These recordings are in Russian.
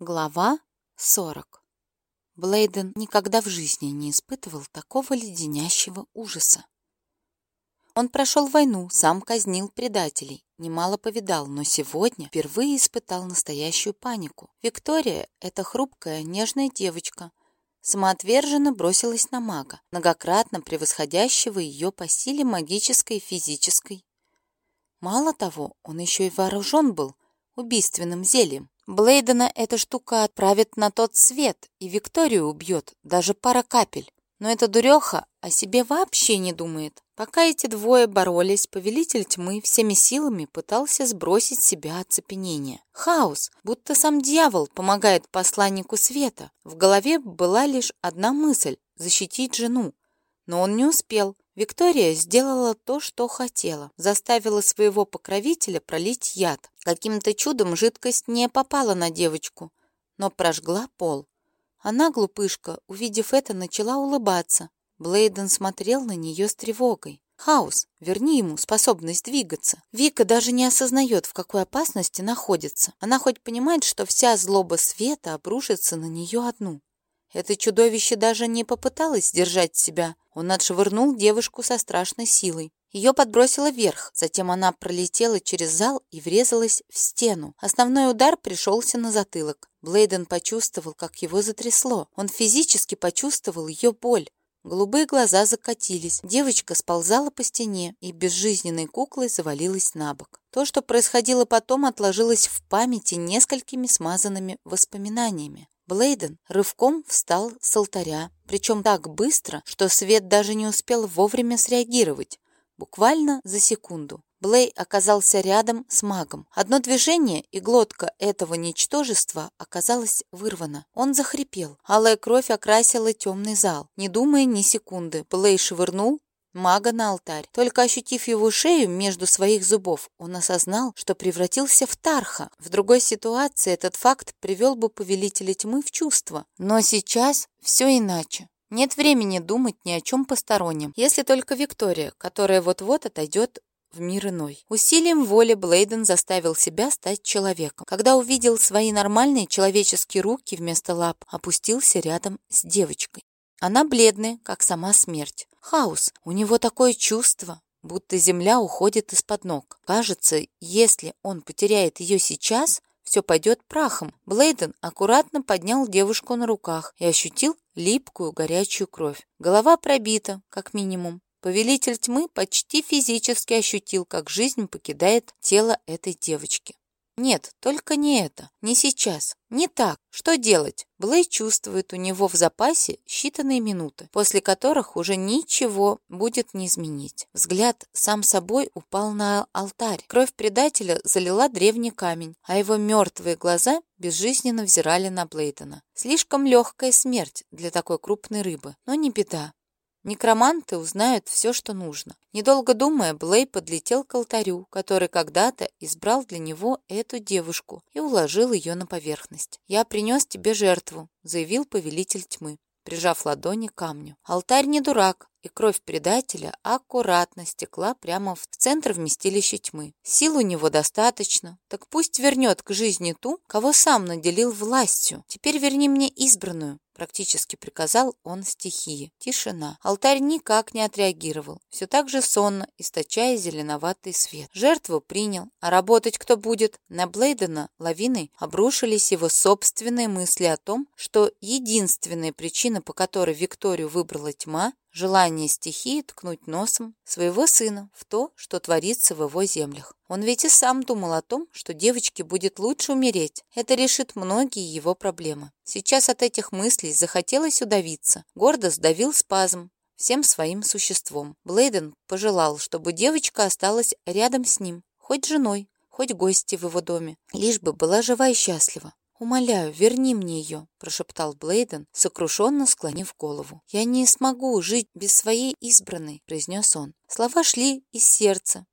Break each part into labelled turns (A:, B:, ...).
A: Глава 40. Блейден никогда в жизни не испытывал такого леденящего ужаса. Он прошел войну, сам казнил предателей, немало повидал, но сегодня впервые испытал настоящую панику. Виктория, эта хрупкая, нежная девочка, самоотверженно бросилась на мага, многократно превосходящего ее по силе магической и физической. Мало того, он еще и вооружен был убийственным зельем, Блейдена эта штука отправит на тот свет, и Викторию убьет, даже пара капель. Но эта дуреха о себе вообще не думает. Пока эти двое боролись, повелитель тьмы всеми силами пытался сбросить себя оцепенение. Хаос, будто сам дьявол помогает посланнику света. В голове была лишь одна мысль – защитить жену. Но он не успел. Виктория сделала то, что хотела. Заставила своего покровителя пролить яд. Каким-то чудом жидкость не попала на девочку, но прожгла пол. Она, глупышка, увидев это, начала улыбаться. Блейден смотрел на нее с тревогой. «Хаус, верни ему способность двигаться. Вика даже не осознает, в какой опасности находится. Она хоть понимает, что вся злоба света обрушится на нее одну. Это чудовище даже не попыталось сдержать себя. Он отшвырнул девушку со страшной силой. Ее подбросило вверх, затем она пролетела через зал и врезалась в стену. Основной удар пришелся на затылок. Блейден почувствовал, как его затрясло. Он физически почувствовал ее боль. Голубые глаза закатились. Девочка сползала по стене и безжизненной куклой завалилась на бок. То, что происходило потом, отложилось в памяти несколькими смазанными воспоминаниями. Блейден рывком встал с алтаря, причем так быстро, что Свет даже не успел вовремя среагировать. Буквально за секунду. Блей оказался рядом с магом. Одно движение, и глотка этого ничтожества оказалась вырвана. Он захрипел. Алая кровь окрасила темный зал. Не думая ни секунды, Блей швырнул мага на алтарь. Только ощутив его шею между своих зубов, он осознал, что превратился в Тарха. В другой ситуации этот факт привел бы повелителя тьмы в чувство. Но сейчас все иначе. Нет времени думать ни о чем постороннем, если только Виктория, которая вот-вот отойдет в мир иной. Усилием воли Блейден заставил себя стать человеком. Когда увидел свои нормальные человеческие руки вместо лап, опустился рядом с девочкой. Она бледная, как сама смерть. Хаос. У него такое чувство, будто земля уходит из-под ног. Кажется, если он потеряет ее сейчас, все пойдет прахом. Блейден аккуратно поднял девушку на руках и ощутил липкую горячую кровь. Голова пробита, как минимум. Повелитель тьмы почти физически ощутил, как жизнь покидает тело этой девочки. Нет, только не это. Не сейчас. Не так. Что делать? Блей чувствует у него в запасе считанные минуты, после которых уже ничего будет не изменить. Взгляд сам собой упал на алтарь. Кровь предателя залила древний камень, а его мертвые глаза безжизненно взирали на Блейдена. Слишком легкая смерть для такой крупной рыбы, но не беда. Некроманты узнают все, что нужно. Недолго думая, Блей подлетел к алтарю, который когда-то избрал для него эту девушку и уложил ее на поверхность. «Я принес тебе жертву», — заявил повелитель тьмы, прижав ладони к камню. Алтарь не дурак, и кровь предателя аккуратно стекла прямо в центр вместилища тьмы. Сил у него достаточно, так пусть вернет к жизни ту, кого сам наделил властью. Теперь верни мне избранную, Практически приказал он стихии. Тишина. Алтарь никак не отреагировал. Все так же сонно, источая зеленоватый свет. Жертву принял. А работать кто будет? На Блейдена лавиной обрушились его собственные мысли о том, что единственная причина, по которой Викторию выбрала тьма, желание стихии ткнуть носом своего сына в то, что творится в его землях. Он ведь и сам думал о том, что девочке будет лучше умереть. Это решит многие его проблемы. Сейчас от этих мыслей захотелось удавиться. Гордо сдавил спазм всем своим существом. Блейден пожелал, чтобы девочка осталась рядом с ним, хоть женой, хоть гости в его доме, лишь бы была жива и счастлива. «Умоляю, верни мне ее», — прошептал Блейден, сокрушенно склонив голову. «Я не смогу жить без своей избранной», — произнес он. Слова шли из сердца,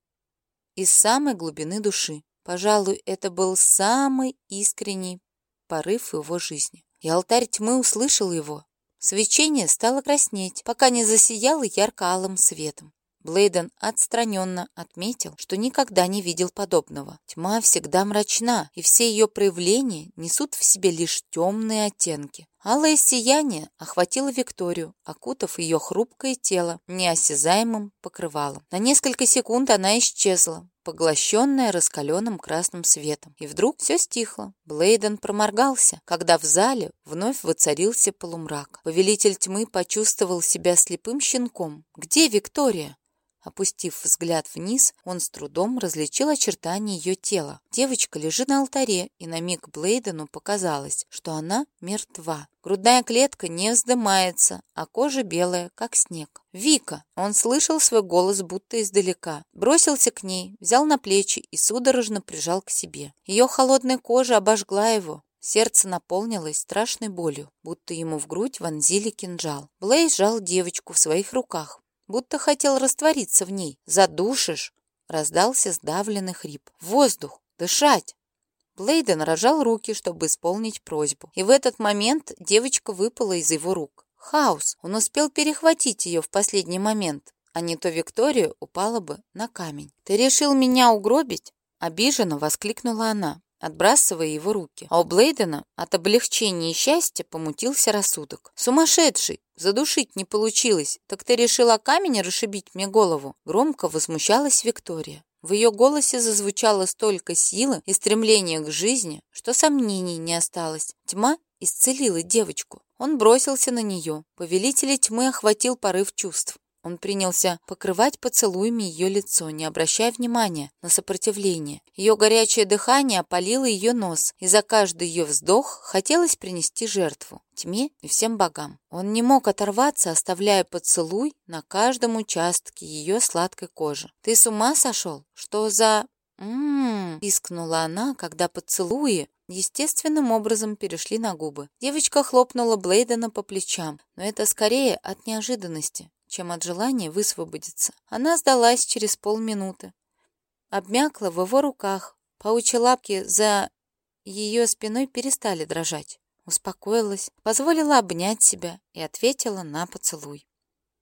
A: из самой глубины души. Пожалуй, это был самый искренний порыв его жизни. И алтарь тьмы услышал его. Свечение стало краснеть, пока не засияло ярко-алым светом. Блейден отстраненно отметил, что никогда не видел подобного. Тьма всегда мрачна, и все ее проявления несут в себе лишь темные оттенки. Алое сияние охватило Викторию, окутав ее хрупкое тело неосязаемым покрывалом. На несколько секунд она исчезла, поглощенная раскаленным красным светом. И вдруг все стихло. Блейден проморгался, когда в зале вновь воцарился полумрак. Повелитель тьмы почувствовал себя слепым щенком. «Где Виктория?» Опустив взгляд вниз, он с трудом различил очертания ее тела. Девочка лежит на алтаре, и на миг Блейдену показалось, что она мертва. Грудная клетка не вздымается, а кожа белая, как снег. «Вика!» Он слышал свой голос будто издалека. Бросился к ней, взял на плечи и судорожно прижал к себе. Ее холодная кожа обожгла его. Сердце наполнилось страшной болью, будто ему в грудь вонзили кинжал. Блей сжал девочку в своих руках, будто хотел раствориться в ней. «Задушишь!» — раздался сдавленный хрип. «Воздух! Дышать!» Блейден рожал руки, чтобы исполнить просьбу. И в этот момент девочка выпала из его рук. Хаос! Он успел перехватить ее в последний момент, а не то Виктория упала бы на камень. «Ты решил меня угробить?» Обиженно воскликнула она отбрасывая его руки. А у Блейдена от облегчения и счастья помутился рассудок. «Сумасшедший! Задушить не получилось. Так ты решила камень расшибить мне голову?» Громко возмущалась Виктория. В ее голосе зазвучало столько силы и стремления к жизни, что сомнений не осталось. Тьма исцелила девочку. Он бросился на нее. Повелитель тьмы охватил порыв чувств. Он принялся покрывать поцелуями ее лицо, не обращая внимания на сопротивление. Ее горячее дыхание опалило ее нос, и за каждый ее вздох хотелось принести жертву тьме и всем богам. Он не мог оторваться, оставляя поцелуй на каждом участке ее сладкой кожи. «Ты с ума сошел? Что за...» «М-м-м», пискнула она, когда поцелуи естественным образом перешли на губы. Девочка хлопнула Блейдена по плечам, но это скорее от неожиданности чем от желания высвободиться. Она сдалась через полминуты. Обмякла в его руках. Паучьи лапки за ее спиной перестали дрожать. Успокоилась, позволила обнять себя и ответила на поцелуй.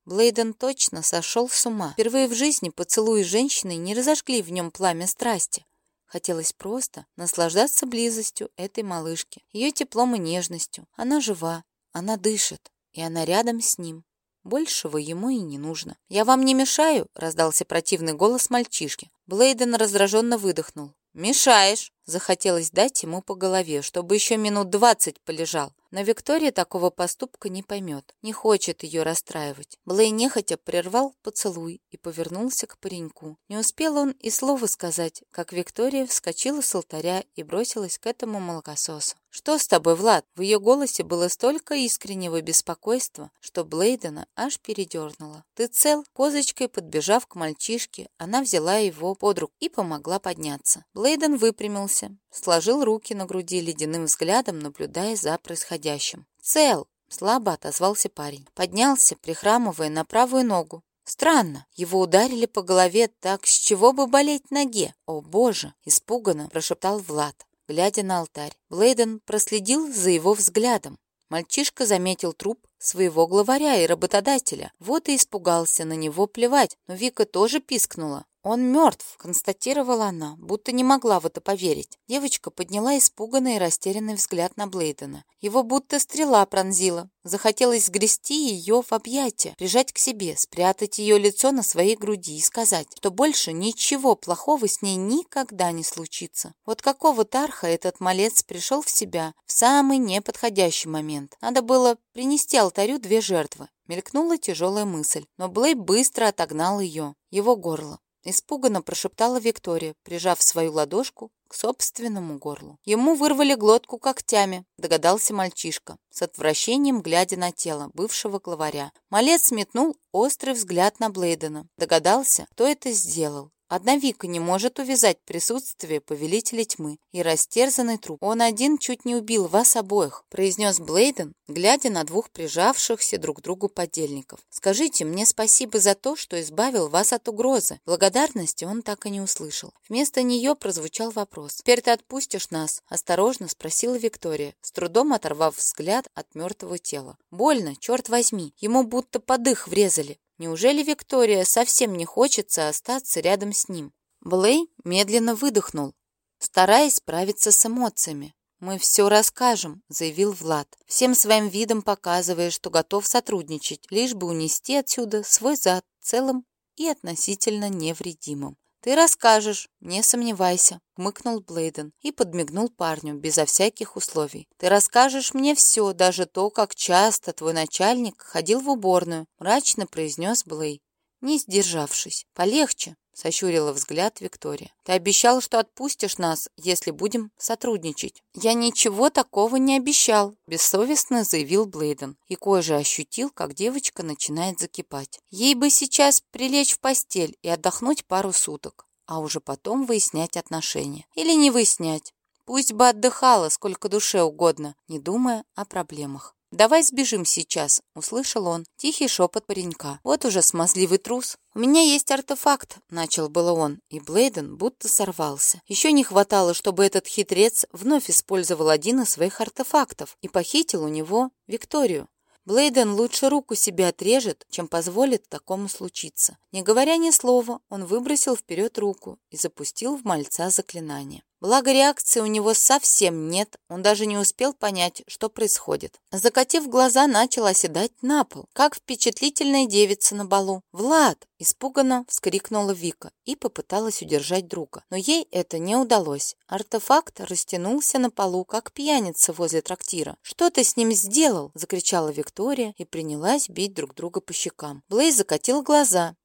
A: Блейден точно сошел с ума. Впервые в жизни поцелуи женщины не разожгли в нем пламя страсти. Хотелось просто наслаждаться близостью этой малышки, ее теплом и нежностью. Она жива, она дышит, и она рядом с ним. Большего ему и не нужно. «Я вам не мешаю?» — раздался противный голос мальчишки. Блейден раздраженно выдохнул. «Мешаешь!» Захотелось дать ему по голове, чтобы еще минут двадцать полежал. Но Виктория такого поступка не поймет, не хочет ее расстраивать. Блей нехотя прервал поцелуй и повернулся к пареньку. Не успел он и слова сказать, как Виктория вскочила с алтаря и бросилась к этому молокососу. «Что с тобой, Влад?» В ее голосе было столько искреннего беспокойства, что Блейдена аж передернула. «Ты цел?» Козочкой, подбежав к мальчишке, она взяла его под руку и помогла подняться. Блейден выпрямился, сложил руки на груди ледяным взглядом, наблюдая за происходящим. «Цел!» — слабо отозвался парень. Поднялся, прихрамывая на правую ногу. Странно, его ударили по голове так, с чего бы болеть ноге. «О, Боже!» — испуганно прошептал Влад, глядя на алтарь. Блейден проследил за его взглядом. Мальчишка заметил труп своего главаря и работодателя. Вот и испугался на него плевать, но Вика тоже пискнула. «Он мертв», — констатировала она, будто не могла в это поверить. Девочка подняла испуганный и растерянный взгляд на Блейдена. Его будто стрела пронзила. Захотелось сгрести ее в объятия, прижать к себе, спрятать ее лицо на своей груди и сказать, что больше ничего плохого с ней никогда не случится. Вот какого тарха этот малец пришел в себя в самый неподходящий момент. Надо было принести алтарю две жертвы. Мелькнула тяжелая мысль, но Блей быстро отогнал ее, его горло. Испуганно прошептала Виктория, прижав свою ладошку к собственному горлу. Ему вырвали глотку когтями, догадался мальчишка, с отвращением глядя на тело бывшего главаря. Малец метнул острый взгляд на Блейдена. Догадался, кто это сделал. Одна Вика не может увязать присутствие повелителя тьмы и растерзанный труп. Он один чуть не убил вас обоих, произнес Блейден, глядя на двух прижавшихся друг к другу подельников. Скажите мне спасибо за то, что избавил вас от угрозы. Благодарности он так и не услышал. Вместо нее прозвучал вопрос. «Теперь ты отпустишь нас?» – осторожно спросила Виктория, с трудом оторвав взгляд от мертвого тела. «Больно, черт возьми. Ему будто подых врезали. Неужели Виктория совсем не хочется остаться рядом с ним? Блей медленно выдохнул, стараясь справиться с эмоциями. «Мы все расскажем», — заявил Влад, всем своим видом показывая, что готов сотрудничать, лишь бы унести отсюда свой зад целым и относительно невредимым. «Ты расскажешь, не сомневайся», — хмыкнул Блейден и подмигнул парню безо всяких условий. «Ты расскажешь мне все, даже то, как часто твой начальник ходил в уборную», — мрачно произнес Блей, не сдержавшись. «Полегче», — сощурила взгляд Виктория. «Ты обещал, что отпустишь нас, если будем сотрудничать». «Я ничего такого не обещал», — бессовестно заявил Блейден. И кое-же ощутил, как девочка начинает закипать. Ей бы сейчас прилечь в постель и отдохнуть пару суток, а уже потом выяснять отношения. Или не выяснять. Пусть бы отдыхала сколько душе угодно, не думая о проблемах. «Давай сбежим сейчас», — услышал он. Тихий шепот паренька. «Вот уже смазливый трус». «У меня есть артефакт», — начал было он, и Блейден будто сорвался. Еще не хватало, чтобы этот хитрец вновь использовал один из своих артефактов и похитил у него Викторию. Блейден лучше руку себе отрежет, чем позволит такому случиться. Не говоря ни слова, он выбросил вперед руку и запустил в мальца заклинание. Благо реакции у него совсем нет, он даже не успел понять, что происходит. Закатив глаза, начал оседать на пол, как впечатлительная девица на балу. «Влад!» – испуганно вскрикнула Вика и попыталась удержать друга. Но ей это не удалось. Артефакт растянулся на полу, как пьяница возле трактира. «Что ты с ним сделал?» – закричала Виктория и принялась бить друг друга по щекам. Блейз закатил глаза.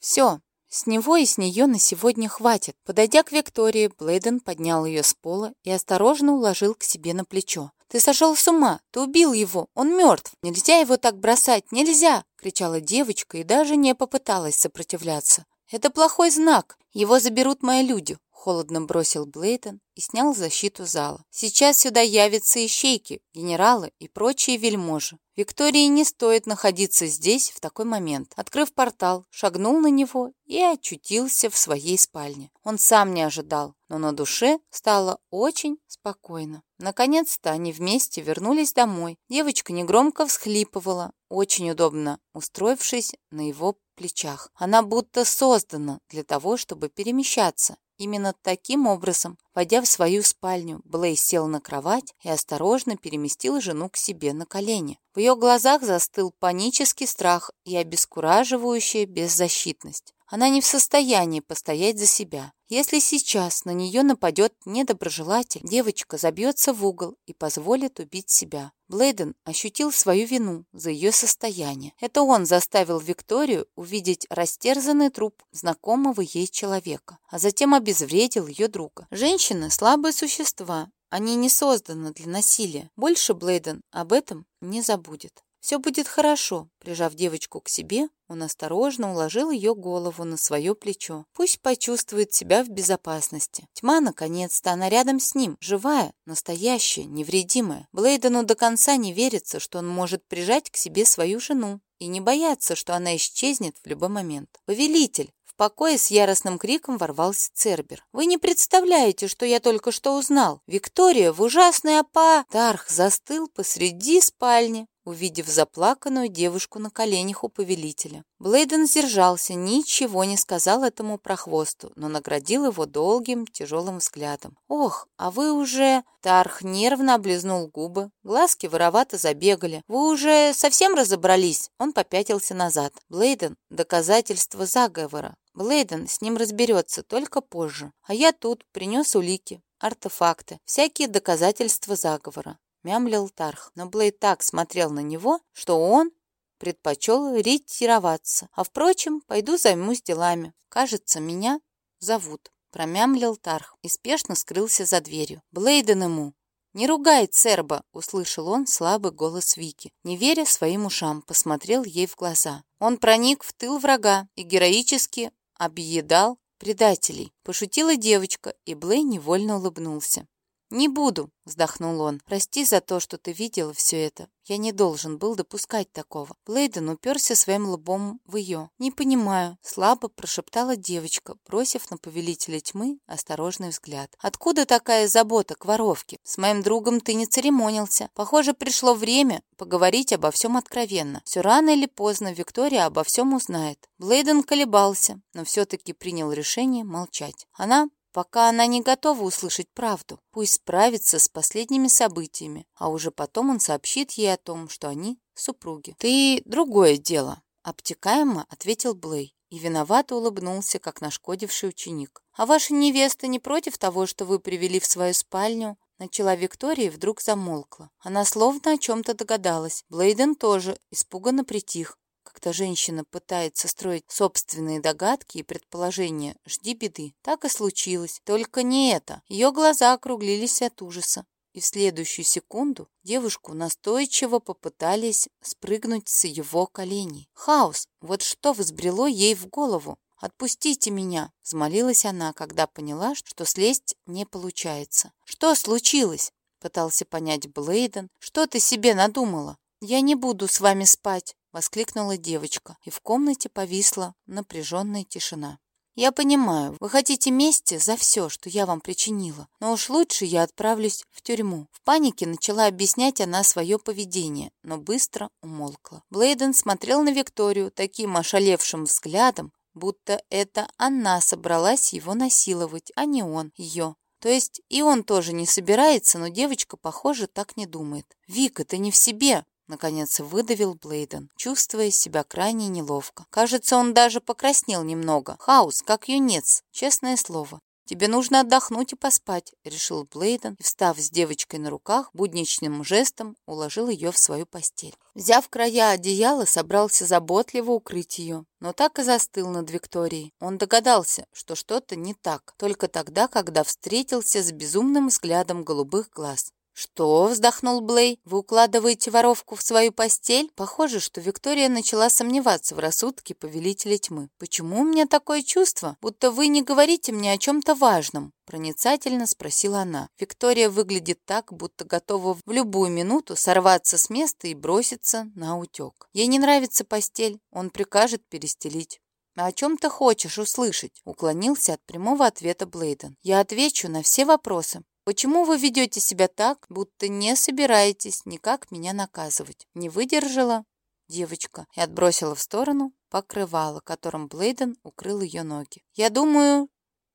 A: «Все, с него и с нее на сегодня хватит. Подойдя к Виктории, Блейден поднял ее с пола и осторожно уложил к себе на плечо. «Ты сошел с ума! Ты убил его! Он мертв! Нельзя его так бросать! Нельзя!» — кричала девочка и даже не попыталась сопротивляться. «Это плохой знак! Его заберут мои люди!» — холодно бросил Блейден и снял защиту зала. «Сейчас сюда явятся ищейки, генералы и прочие вельможи. Виктории не стоит находиться здесь в такой момент. Открыв портал, шагнул на него и очутился в своей спальне. Он сам не ожидал, но на душе стало очень спокойно. Наконец-то они вместе вернулись домой. Девочка негромко всхлипывала, очень удобно устроившись на его плечах. Она будто создана для того, чтобы перемещаться. Именно таким образом, войдя в свою спальню, Блейз сел на кровать и осторожно переместил жену к себе на колени. В ее глазах застыл панический страх и обескураживающая беззащитность. Она не в состоянии постоять за себя. Если сейчас на нее нападет недоброжелатель, девочка забьется в угол и позволит убить себя. Блейден ощутил свою вину за ее состояние. Это он заставил Викторию увидеть растерзанный труп знакомого ей человека, а затем обезвредил ее друга. Женщины – слабые существа, они не созданы для насилия. Больше Блейден об этом не забудет. «Все будет хорошо», — прижав девочку к себе, он осторожно уложил ее голову на свое плечо. Пусть почувствует себя в безопасности. Тьма, наконец-то, она рядом с ним, живая, настоящая, невредимая. Блейдену до конца не верится, что он может прижать к себе свою жену и не бояться, что она исчезнет в любой момент. «Повелитель!» В покое с яростным криком ворвался Цербер. «Вы не представляете, что я только что узнал! Виктория в ужасной опа...» Тарх застыл посреди спальни, увидев заплаканную девушку на коленях у повелителя. Блейден сдержался, ничего не сказал этому прохвосту, но наградил его долгим, тяжелым взглядом. «Ох, а вы уже...» Тарх нервно облизнул губы, глазки воровато забегали. «Вы уже совсем разобрались?» Он попятился назад. Блейден — доказательство заговора. Блейден с ним разберется только позже. А я тут принес улики, артефакты, всякие доказательства заговора мямлил Тарх, но Блейд так смотрел на него, что он предпочел ретироваться. А, впрочем, пойду займусь делами. Кажется, меня зовут. Промямлил Тарх и спешно скрылся за дверью. Блейден ему. «Не ругай, Церба!» — услышал он слабый голос Вики. Не веря своим ушам, посмотрел ей в глаза. Он проник в тыл врага и героически объедал предателей. Пошутила девочка, и Блей невольно улыбнулся. «Не буду», — вздохнул он. «Прости за то, что ты видела все это. Я не должен был допускать такого». Блейден уперся своим лбом в ее. «Не понимаю», — слабо прошептала девочка, бросив на повелителя тьмы осторожный взгляд. «Откуда такая забота к воровке? С моим другом ты не церемонился. Похоже, пришло время поговорить обо всем откровенно. Все рано или поздно Виктория обо всем узнает». Блейден колебался, но все-таки принял решение молчать. Она пока она не готова услышать правду. Пусть справится с последними событиями, а уже потом он сообщит ей о том, что они супруги. «Ты другое дело», — обтекаемо ответил Блей и виновато улыбнулся, как нашкодивший ученик. «А ваша невеста не против того, что вы привели в свою спальню?» Начала Виктория и вдруг замолкла. Она словно о чем-то догадалась. Блейден тоже испуганно притих, когда женщина пытается строить собственные догадки и предположения, жди беды. Так и случилось. Только не это. Ее глаза округлились от ужаса. И в следующую секунду девушку настойчиво попытались спрыгнуть с его коленей. Хаос! Вот что взбрело ей в голову. «Отпустите меня!» — взмолилась она, когда поняла, что слезть не получается. «Что случилось?» — пытался понять Блейден. «Что ты себе надумала?» «Я не буду с вами спать!» Воскликнула девочка, и в комнате повисла напряженная тишина. «Я понимаю, вы хотите мести за все, что я вам причинила, но уж лучше я отправлюсь в тюрьму». В панике начала объяснять она свое поведение, но быстро умолкла. Блейден смотрел на Викторию таким ошалевшим взглядом, будто это она собралась его насиловать, а не он ее. То есть и он тоже не собирается, но девочка, похоже, так не думает. «Вика, ты не в себе!» Наконец выдавил Блейден, чувствуя себя крайне неловко. Кажется, он даже покраснел немного. Хаус, как юнец, честное слово. «Тебе нужно отдохнуть и поспать», — решил Блейден, и, встав с девочкой на руках, будничным жестом уложил ее в свою постель. Взяв края одеяла, собрался заботливо укрыть ее, но так и застыл над Викторией. Он догадался, что что-то не так, только тогда, когда встретился с безумным взглядом голубых глаз. «Что?» — вздохнул Блей. «Вы укладываете воровку в свою постель?» Похоже, что Виктория начала сомневаться в рассудке повелителя тьмы. «Почему у меня такое чувство, будто вы не говорите мне о чем-то важном?» Проницательно спросила она. Виктория выглядит так, будто готова в любую минуту сорваться с места и броситься на утек. Ей не нравится постель, он прикажет перестелить. «А о чем ты хочешь услышать?» — уклонился от прямого ответа Блейден. «Я отвечу на все вопросы. Почему вы ведете себя так, будто не собираетесь никак меня наказывать? Не выдержала девочка и отбросила в сторону покрывало, которым Блейден укрыл ее ноги. Я думаю,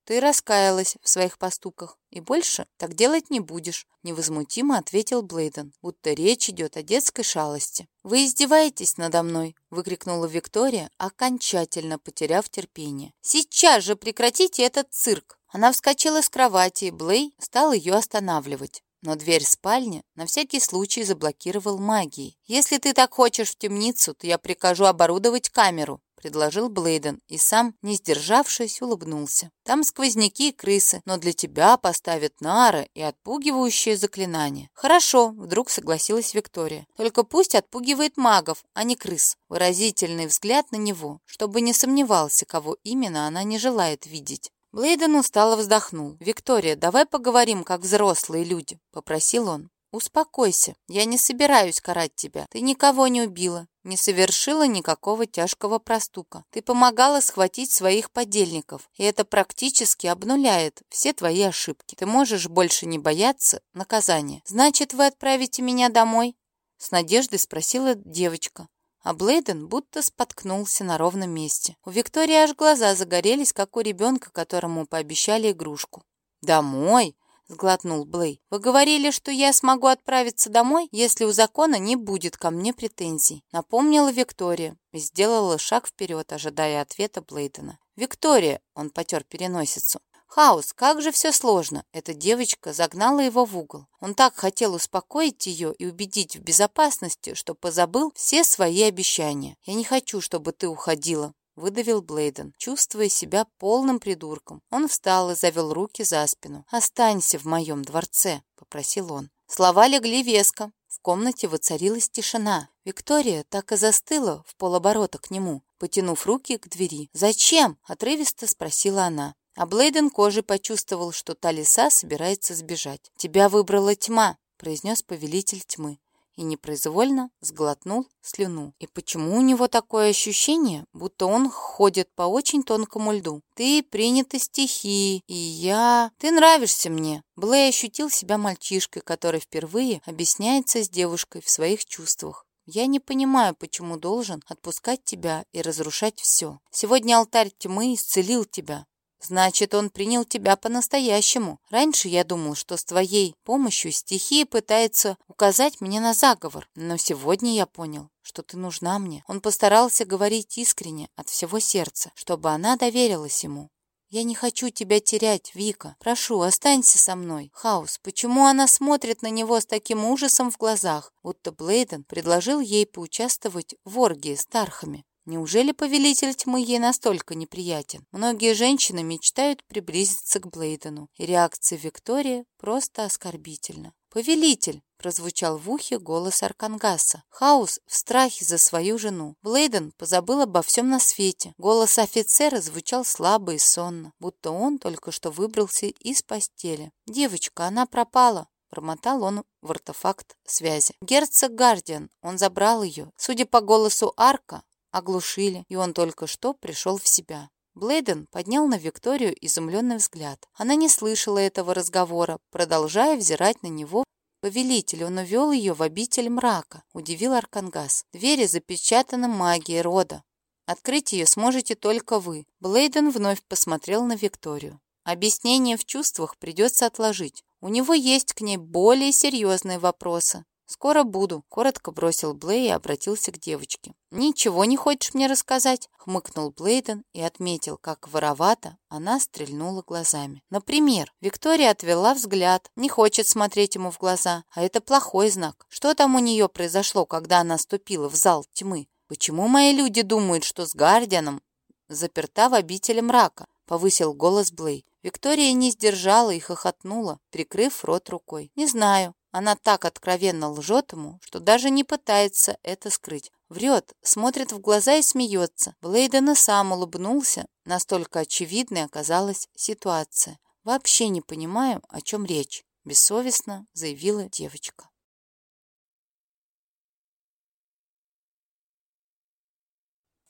A: ты раскаялась в своих поступках и больше так делать не будешь, невозмутимо ответил Блейден, будто речь идет о детской шалости. Вы издеваетесь надо мной, выкрикнула Виктория, окончательно потеряв терпение. Сейчас же прекратите этот цирк. Она вскочила с кровати, и Блей стал ее останавливать. Но дверь спальни на всякий случай заблокировал магией. «Если ты так хочешь в темницу, то я прикажу оборудовать камеру», предложил Блейден и сам, не сдержавшись, улыбнулся. «Там сквозняки и крысы, но для тебя поставят нары и отпугивающее заклинание». «Хорошо», — вдруг согласилась Виктория. «Только пусть отпугивает магов, а не крыс». Выразительный взгляд на него, чтобы не сомневался, кого именно она не желает видеть. Блейден устало вздохнул. «Виктория, давай поговорим, как взрослые люди», — попросил он. «Успокойся. Я не собираюсь карать тебя. Ты никого не убила, не совершила никакого тяжкого проступка. Ты помогала схватить своих подельников, и это практически обнуляет все твои ошибки. Ты можешь больше не бояться наказания. Значит, вы отправите меня домой?» С надеждой спросила девочка а Блейден будто споткнулся на ровном месте. У Виктории аж глаза загорелись, как у ребенка, которому пообещали игрушку. «Домой?» — сглотнул Блей. «Вы говорили, что я смогу отправиться домой, если у закона не будет ко мне претензий», — напомнила Виктория и сделала шаг вперед, ожидая ответа Блейдена. «Виктория!» — он потер переносицу. Хаос, как же все сложно. Эта девочка загнала его в угол. Он так хотел успокоить ее и убедить в безопасности, что позабыл все свои обещания. «Я не хочу, чтобы ты уходила», — выдавил Блейден, чувствуя себя полным придурком. Он встал и завел руки за спину. «Останься в моем дворце», — попросил он. Слова легли веско. В комнате воцарилась тишина. Виктория так и застыла в полоборота к нему, потянув руки к двери. «Зачем?» — отрывисто спросила она. А Блейден кожей почувствовал, что та лиса собирается сбежать. «Тебя выбрала тьма», — произнес повелитель тьмы и непроизвольно сглотнул слюну. И почему у него такое ощущение, будто он ходит по очень тонкому льду? Ты принята стихии, и я... Ты нравишься мне. Блэй ощутил себя мальчишкой, который впервые объясняется с девушкой в своих чувствах. Я не понимаю, почему должен отпускать тебя и разрушать все. Сегодня алтарь тьмы исцелил тебя, Значит, он принял тебя по-настоящему. Раньше я думал, что с твоей помощью стихия пытается указать мне на заговор. Но сегодня я понял, что ты нужна мне. Он постарался говорить искренне, от всего сердца, чтобы она доверилась ему. «Я не хочу тебя терять, Вика. Прошу, останься со мной». Хаус, почему она смотрит на него с таким ужасом в глазах, будто Блейден предложил ей поучаствовать в оргии с Тархами? Неужели повелитель тьмы ей настолько неприятен? Многие женщины мечтают приблизиться к Блейдену, и реакция Виктории просто оскорбительна. «Повелитель!» — прозвучал в ухе голос Аркангаса. Хаус в страхе за свою жену. Блейден позабыл обо всем на свете. Голос офицера звучал слабо и сонно, будто он только что выбрался из постели. «Девочка, она пропала!» Промотал он в артефакт связи. «Герцог Гардиан, он забрал ее. Судя по голосу Арка, Оглушили, и он только что пришел в себя. Блейден поднял на Викторию изумленный взгляд. Она не слышала этого разговора, продолжая взирать на него. «Повелитель, он увел ее в обитель мрака», — удивил Аркангас. «Двери запечатаны магией рода. Открыть ее сможете только вы». Блейден вновь посмотрел на Викторию. Объяснение в чувствах придется отложить. У него есть к ней более серьезные вопросы. «Скоро буду», — коротко бросил Блей и обратился к девочке. «Ничего не хочешь мне рассказать?» — хмыкнул Блейден и отметил, как воровато она стрельнула глазами. Например, Виктория отвела взгляд, не хочет смотреть ему в глаза, а это плохой знак. Что там у нее произошло, когда она ступила в зал тьмы? Почему мои люди думают, что с Гардианом заперта в обители мрака? Повысил голос Блей. Виктория не сдержала и хохотнула, прикрыв рот рукой. «Не знаю. Она так откровенно лжет ему, что даже не пытается это скрыть. Врет, смотрит в глаза и смеется. Блейден и сам улыбнулся, настолько очевидной оказалась ситуация. «Вообще не понимаю, о чем речь», — бессовестно заявила девочка.